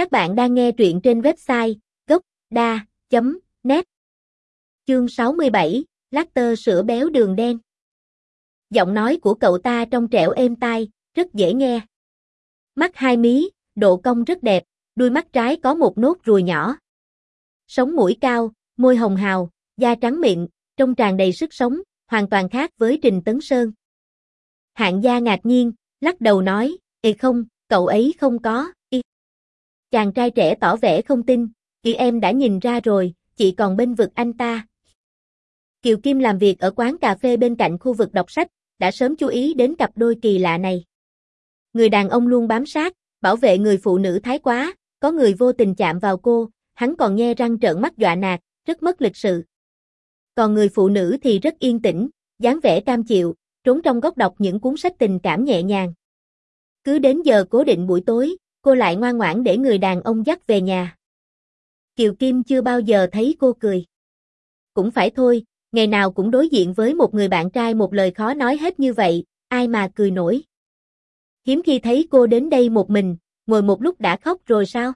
Các bạn đang nghe truyện trên website gốc.da.net Chương 67, Lacter sữa béo đường đen Giọng nói của cậu ta trong trẻo êm tai, rất dễ nghe. Mắt hai mí, độ cong rất đẹp, đuôi mắt trái có một nốt ruồi nhỏ. Sống mũi cao, môi hồng hào, da trắng mịn, trông tràn đầy sức sống, hoàn toàn khác với Trình Tấn Sơn. Hạng gia ngạc nhiên, lắc đầu nói, Ê không, cậu ấy không có. Chàng trai trẻ tỏ vẻ không tin, chị em đã nhìn ra rồi, chị còn bên vực anh ta. Kiều Kim làm việc ở quán cà phê bên cạnh khu vực đọc sách, đã sớm chú ý đến cặp đôi kỳ lạ này. Người đàn ông luôn bám sát, bảo vệ người phụ nữ thái quá, có người vô tình chạm vào cô, hắn còn nghe răng trợn mắt dọa nạt, rất mất lịch sự. Còn người phụ nữ thì rất yên tĩnh, dáng vẻ cam chịu, trốn trong góc đọc những cuốn sách tình cảm nhẹ nhàng. Cứ đến giờ cố định buổi tối, cô lại ngoan ngoãn để người đàn ông dắt về nhà. Kiều Kim chưa bao giờ thấy cô cười. Cũng phải thôi, ngày nào cũng đối diện với một người bạn trai một lời khó nói hết như vậy, ai mà cười nổi. Hiếm khi thấy cô đến đây một mình, ngồi một lúc đã khóc rồi sao?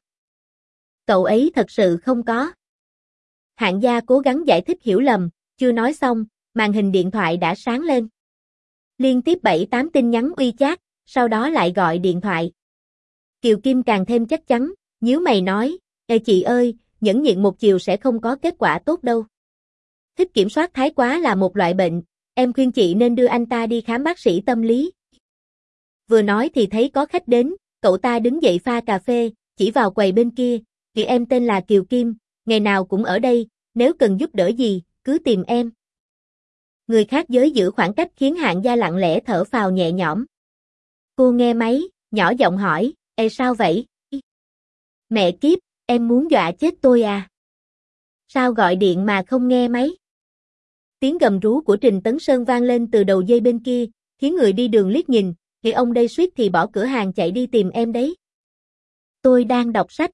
Cậu ấy thật sự không có. Hạng gia cố gắng giải thích hiểu lầm, chưa nói xong, màn hình điện thoại đã sáng lên. Liên tiếp 7-8 tin nhắn uy chát, sau đó lại gọi điện thoại. Kiều Kim càng thêm chắc chắn, nhíu mày nói, Ê chị ơi, nhẫn nhịn một chiều sẽ không có kết quả tốt đâu. Thích kiểm soát thái quá là một loại bệnh, em khuyên chị nên đưa anh ta đi khám bác sĩ tâm lý. Vừa nói thì thấy có khách đến, cậu ta đứng dậy pha cà phê, chỉ vào quầy bên kia, chị em tên là Kiều Kim, ngày nào cũng ở đây, nếu cần giúp đỡ gì, cứ tìm em. Người khác giới giữ khoảng cách khiến hạng gia lặng lẽ thở phào nhẹ nhõm. Cô nghe máy, nhỏ giọng hỏi, Ê sao vậy? Mẹ kiếp, em muốn dọa chết tôi à? Sao gọi điện mà không nghe máy? Tiếng gầm rú của Trình Tấn Sơn vang lên từ đầu dây bên kia, khiến người đi đường liếc nhìn, thì ông đây suýt thì bỏ cửa hàng chạy đi tìm em đấy. Tôi đang đọc sách.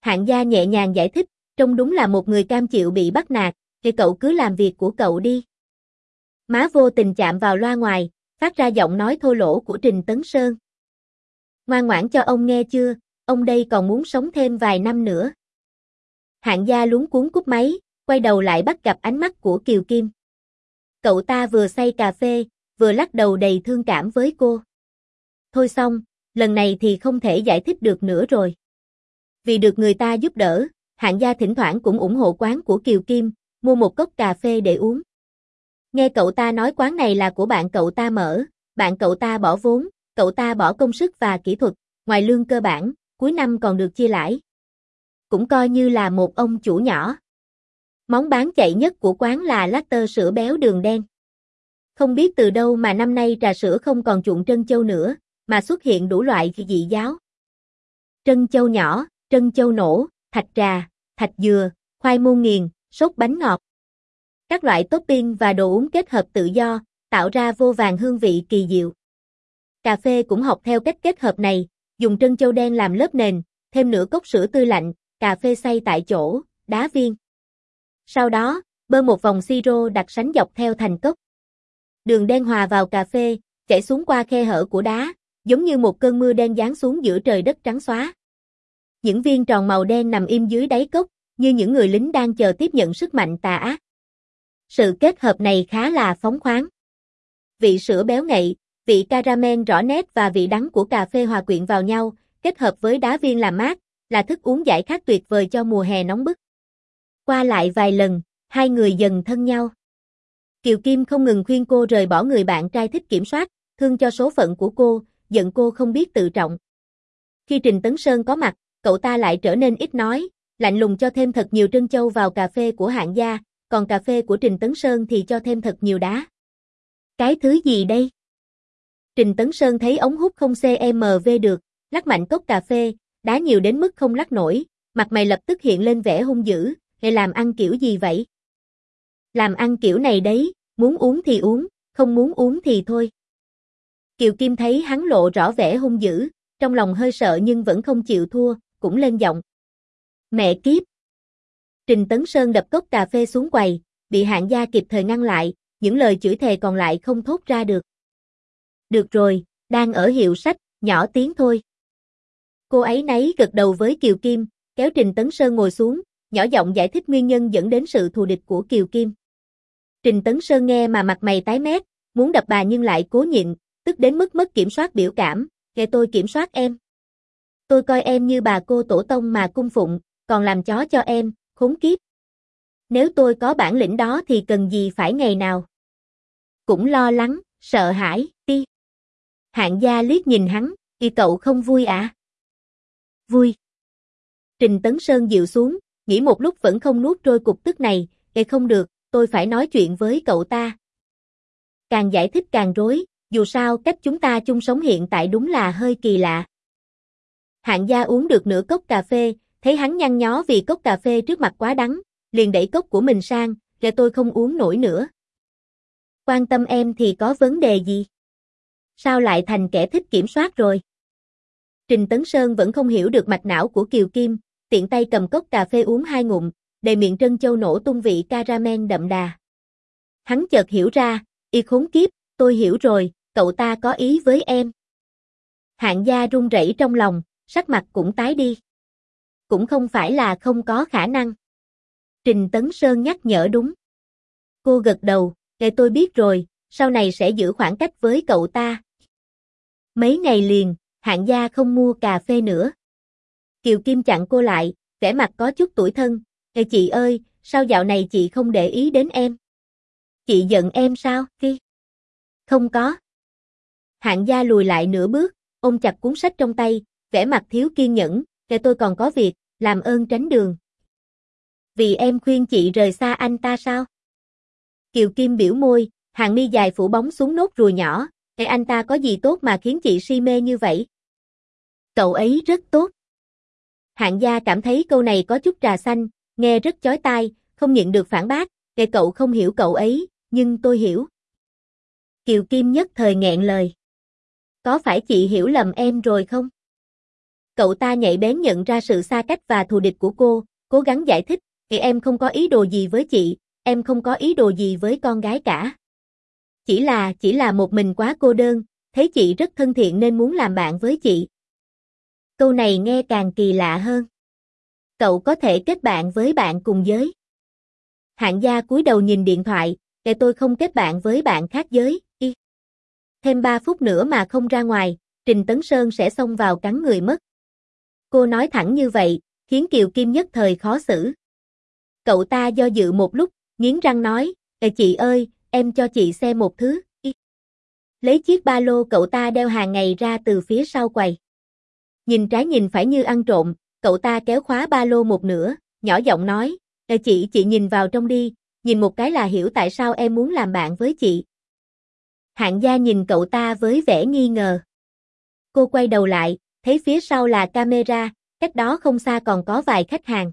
Hạng gia nhẹ nhàng giải thích, trông đúng là một người cam chịu bị bắt nạt, thì cậu cứ làm việc của cậu đi. Má vô tình chạm vào loa ngoài, phát ra giọng nói thô lỗ của Trình Tấn Sơn. Ngoan ngoãn cho ông nghe chưa, ông đây còn muốn sống thêm vài năm nữa. Hạng gia luống cuốn cúp máy, quay đầu lại bắt gặp ánh mắt của Kiều Kim. Cậu ta vừa say cà phê, vừa lắc đầu đầy thương cảm với cô. Thôi xong, lần này thì không thể giải thích được nữa rồi. Vì được người ta giúp đỡ, hạng gia thỉnh thoảng cũng ủng hộ quán của Kiều Kim, mua một cốc cà phê để uống. Nghe cậu ta nói quán này là của bạn cậu ta mở, bạn cậu ta bỏ vốn, cậu ta bỏ công sức và kỹ thuật, ngoài lương cơ bản, cuối năm còn được chia lãi. Cũng coi như là một ông chủ nhỏ. Món bán chạy nhất của quán là latte sữa béo đường đen. Không biết từ đâu mà năm nay trà sữa không còn chuộng trân châu nữa, mà xuất hiện đủ loại dị giáo. Trân châu nhỏ, trân châu nổ, thạch trà, thạch dừa, khoai môn nghiền, sốt bánh ngọt. Các loại topping và đồ uống kết hợp tự do, tạo ra vô vàng hương vị kỳ diệu. Cà phê cũng học theo cách kết hợp này, dùng trân châu đen làm lớp nền, thêm nửa cốc sữa tươi lạnh, cà phê xay tại chỗ, đá viên. Sau đó, bơ một vòng siro đặt sánh dọc theo thành cốc. Đường đen hòa vào cà phê, chảy xuống qua khe hở của đá, giống như một cơn mưa đen giáng xuống giữa trời đất trắng xóa. Những viên tròn màu đen nằm im dưới đáy cốc, như những người lính đang chờ tiếp nhận sức mạnh tà ác. Sự kết hợp này khá là phóng khoáng. Vị sữa béo ngậy, vị caramel rõ nét và vị đắng của cà phê hòa quyện vào nhau, kết hợp với đá viên làm mát, là thức uống giải khát tuyệt vời cho mùa hè nóng bức. Qua lại vài lần, hai người dần thân nhau. Kiều Kim không ngừng khuyên cô rời bỏ người bạn trai thích kiểm soát, thương cho số phận của cô, giận cô không biết tự trọng. Khi Trình Tấn Sơn có mặt, cậu ta lại trở nên ít nói, lạnh lùng cho thêm thật nhiều trân châu vào cà phê của hạng gia, còn cà phê của Trình Tấn Sơn thì cho thêm thật nhiều đá. Cái thứ gì đây? Trình Tấn Sơn thấy ống hút không CMV được, lắc mạnh cốc cà phê, đá nhiều đến mức không lắc nổi, mặt mày lập tức hiện lên vẻ hung dữ, hay làm ăn kiểu gì vậy? Làm ăn kiểu này đấy, muốn uống thì uống, không muốn uống thì thôi. Kiều Kim thấy hắn lộ rõ vẻ hung dữ, trong lòng hơi sợ nhưng vẫn không chịu thua, cũng lên giọng. Mẹ kiếp! Trình Tấn Sơn đập cốc cà phê xuống quầy, bị hạng gia kịp thời ngăn lại, những lời chửi thề còn lại không thốt ra được. Được rồi, đang ở hiệu sách, nhỏ tiếng thôi. Cô ấy nấy gật đầu với Kiều Kim, kéo Trình Tấn Sơn ngồi xuống, nhỏ giọng giải thích nguyên nhân dẫn đến sự thù địch của Kiều Kim. Trình Tấn Sơn nghe mà mặt mày tái mét, muốn đập bà nhưng lại cố nhịn, tức đến mức mất kiểm soát biểu cảm, nghe tôi kiểm soát em. Tôi coi em như bà cô tổ tông mà cung phụng, còn làm chó cho em, khốn kiếp. Nếu tôi có bản lĩnh đó thì cần gì phải ngày nào. Cũng lo lắng, sợ hãi, ti. Hạng gia liếc nhìn hắn, y cậu không vui à? Vui. Trình Tấn Sơn dịu xuống, nghĩ một lúc vẫn không nuốt trôi cục tức này, e không được, tôi phải nói chuyện với cậu ta. Càng giải thích càng rối, dù sao cách chúng ta chung sống hiện tại đúng là hơi kỳ lạ. Hạng gia uống được nửa cốc cà phê, thấy hắn nhăn nhó vì cốc cà phê trước mặt quá đắng, liền đẩy cốc của mình sang, kể tôi không uống nổi nữa. Quan tâm em thì có vấn đề gì? Sao lại thành kẻ thích kiểm soát rồi? Trình Tấn Sơn vẫn không hiểu được mạch não của Kiều Kim, tiện tay cầm cốc cà phê uống hai ngụm, đầy miệng trân châu nổ tung vị caramel đậm đà. Hắn chợt hiểu ra, y khốn kiếp, tôi hiểu rồi, cậu ta có ý với em. Hạng gia run rẩy trong lòng, sắc mặt cũng tái đi. Cũng không phải là không có khả năng. Trình Tấn Sơn nhắc nhở đúng. Cô gật đầu, để tôi biết rồi, sau này sẽ giữ khoảng cách với cậu ta. Mấy ngày liền, hạng gia không mua cà phê nữa. Kiều Kim chặn cô lại, vẻ mặt có chút tuổi thân. Ê chị ơi, sao dạo này chị không để ý đến em? Chị giận em sao, Ki? Không có. Hạng gia lùi lại nửa bước, ôm chặt cuốn sách trong tay, vẻ mặt thiếu kiên nhẫn, để tôi còn có việc, làm ơn tránh đường. Vì em khuyên chị rời xa anh ta sao? Kiều Kim biểu môi, hàng mi dài phủ bóng xuống nốt ruồi nhỏ, Ê anh ta có gì tốt mà khiến chị si mê như vậy? Cậu ấy rất tốt. Hạng gia cảm thấy câu này có chút trà xanh, nghe rất chói tai, không nhịn được phản bác, kể cậu không hiểu cậu ấy, nhưng tôi hiểu. Kiều Kim nhất thời nghẹn lời. Có phải chị hiểu lầm em rồi không? Cậu ta nhạy bén nhận ra sự xa cách và thù địch của cô, cố gắng giải thích, thì em không có ý đồ gì với chị, em không có ý đồ gì với con gái cả. Chỉ là, chỉ là một mình quá cô đơn, thấy chị rất thân thiện nên muốn làm bạn với chị. Câu này nghe càng kỳ lạ hơn. Cậu có thể kết bạn với bạn cùng giới. Hạng gia cúi đầu nhìn điện thoại, để tôi không kết bạn với bạn khác giới, y. Thêm 3 phút nữa mà không ra ngoài, Trình Tấn Sơn sẽ xông vào cắn người mất. Cô nói thẳng như vậy, khiến Kiều Kim nhất thời khó xử. Cậu ta do dự một lúc, nghiến răng nói, Ê chị ơi, em cho chị xem một thứ. Lấy chiếc ba lô cậu ta đeo hàng ngày ra từ phía sau quầy. Nhìn trái nhìn phải như ăn trộm, cậu ta kéo khóa ba lô một nửa, nhỏ giọng nói, Ê chị, chị nhìn vào trong đi, nhìn một cái là hiểu tại sao em muốn làm bạn với chị. Hạng gia nhìn cậu ta với vẻ nghi ngờ. Cô quay đầu lại, thấy phía sau là camera, cách đó không xa còn có vài khách hàng.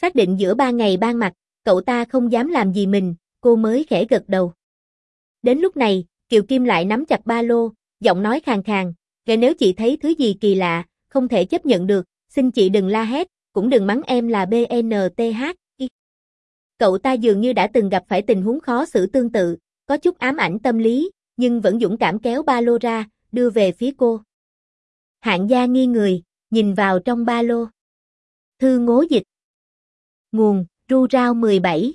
Xác định giữa ba ngày ban mặt, cậu ta không dám làm gì mình, cô mới khẽ gật đầu. Đến lúc này, Kiều Kim lại nắm chặt ba lô, giọng nói khàn khàn, "Kể nếu chị thấy thứ gì kỳ lạ, không thể chấp nhận được, xin chị đừng la hét, cũng đừng mắng em là BNTH." Cậu ta dường như đã từng gặp phải tình huống khó xử tương tự, có chút ám ảnh tâm lý, nhưng vẫn dũng cảm kéo ba lô ra, đưa về phía cô. Hạng gia nghi người, nhìn vào trong ba lô. Thư ngố dịch. Nguồn, ru rao 17.